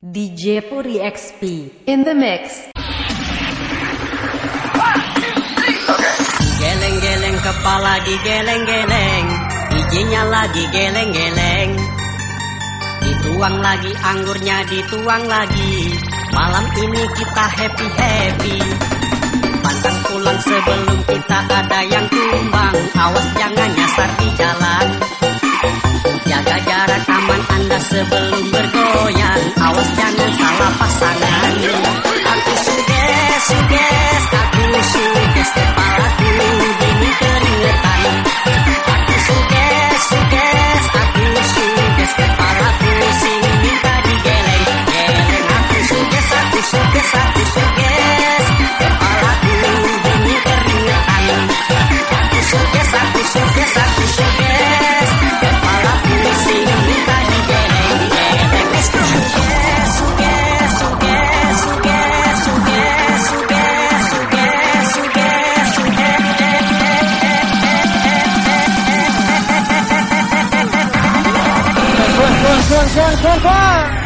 DJ Puri XP in the mix. Geleng-geleng kepala lagi geleng-geleng. Bijinya lagi geleng-geleng. Dituang lagi anggurnya dituang lagi. Malam ini kita happy-happy. Pantang pulang sebelum kita ada yang tumbang. Awas jangan nyasar di jalan Jaga jarak aman anda sebelum bergoyang. Awas jangan salah pasangan. Aku suges, suges, aku suges. Kepalaku dingin keringetan Geleng-geleng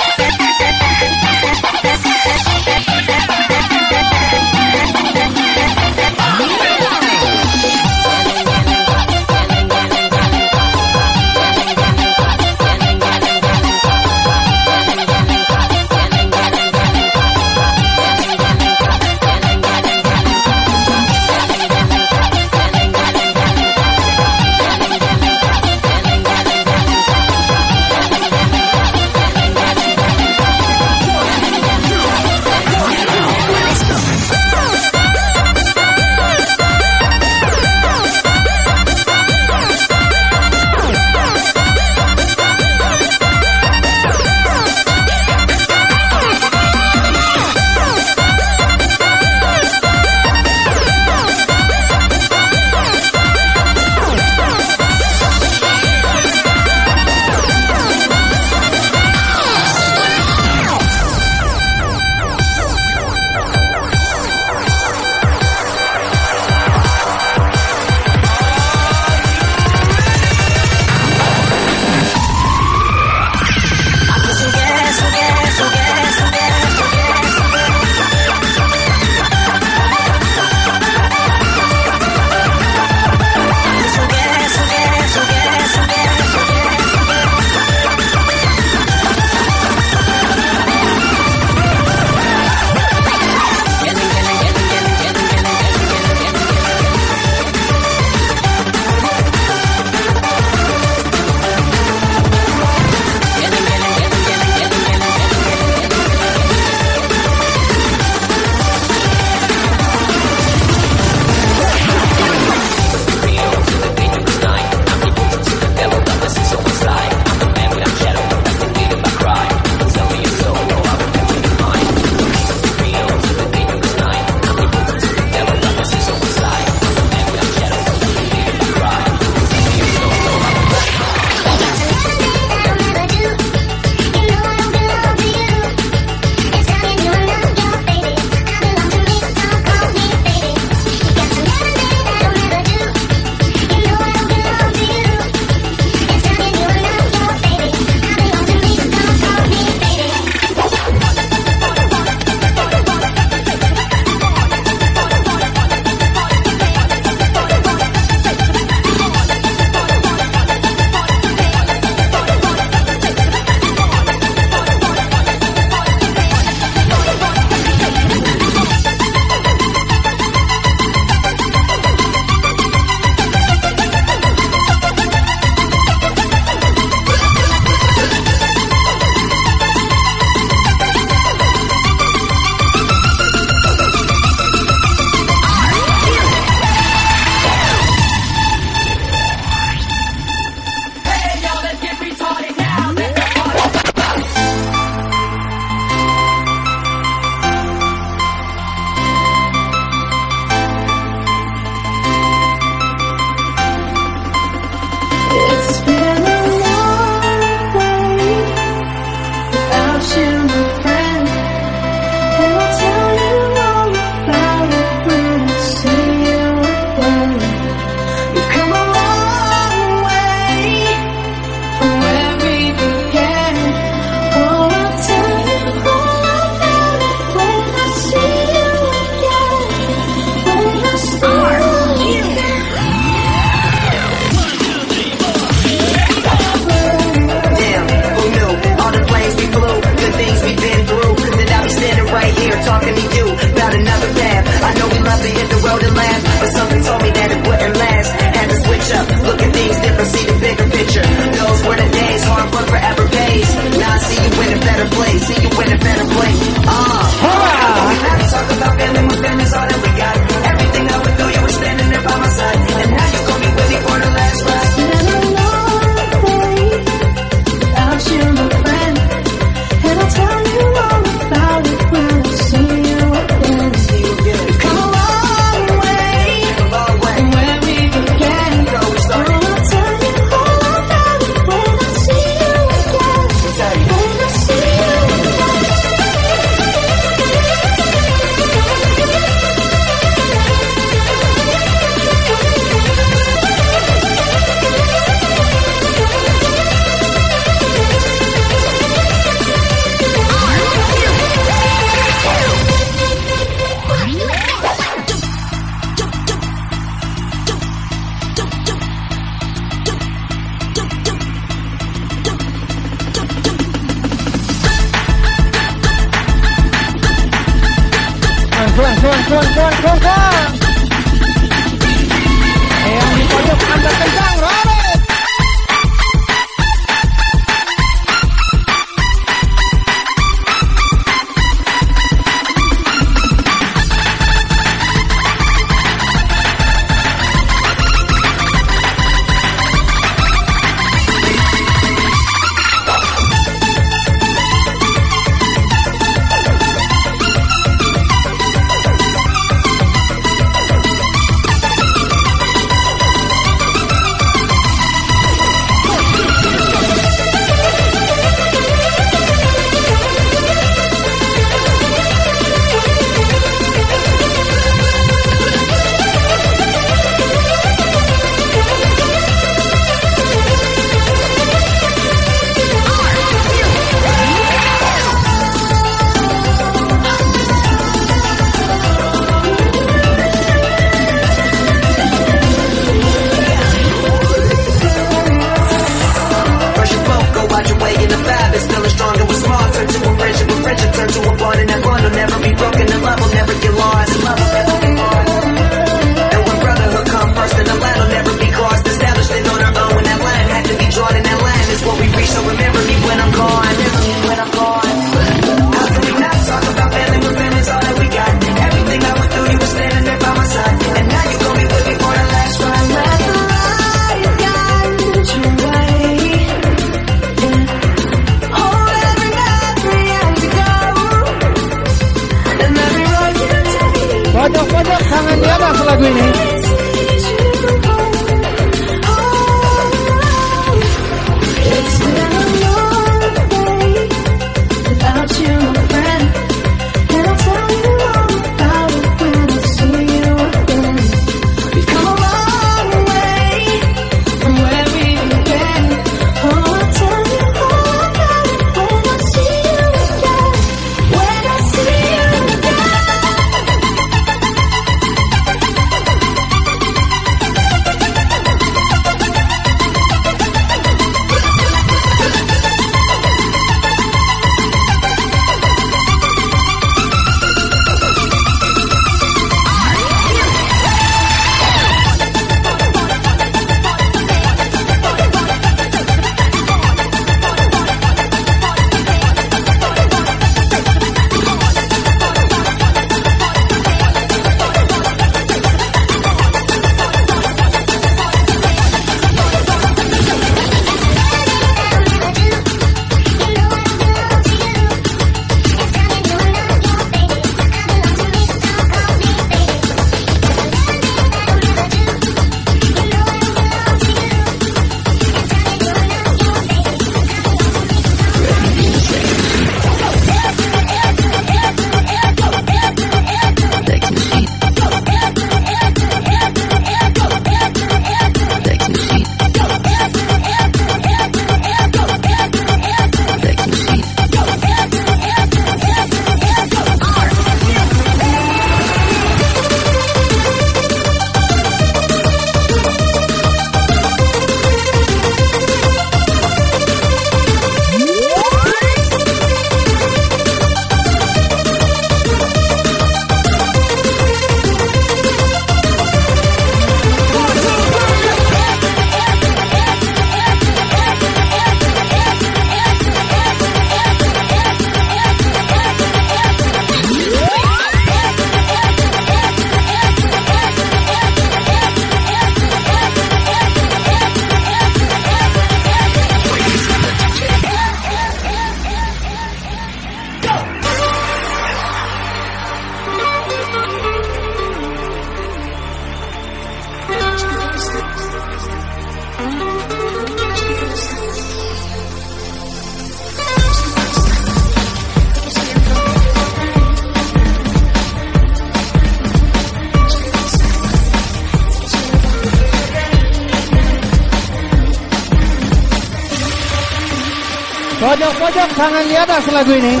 Pojok-pojok tangan di atas lagu ini.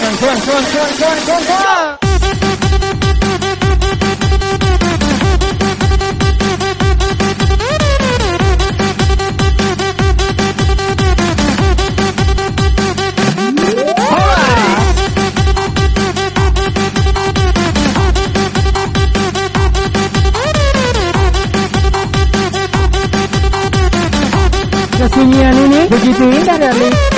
Cuan, cuan, cuan, cuan, cuan, cuan, cuan. kesenian ini begitu. indah dari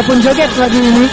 Saya pun joget lagi ini.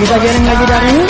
Di bagian yang lagi dari ini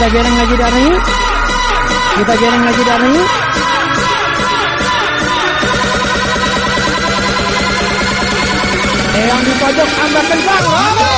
Kita jaring lagi darah yuk. Kita jaring lagi darah yuk. Yang di pojok tambah kencang. Lama.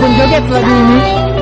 คุณช่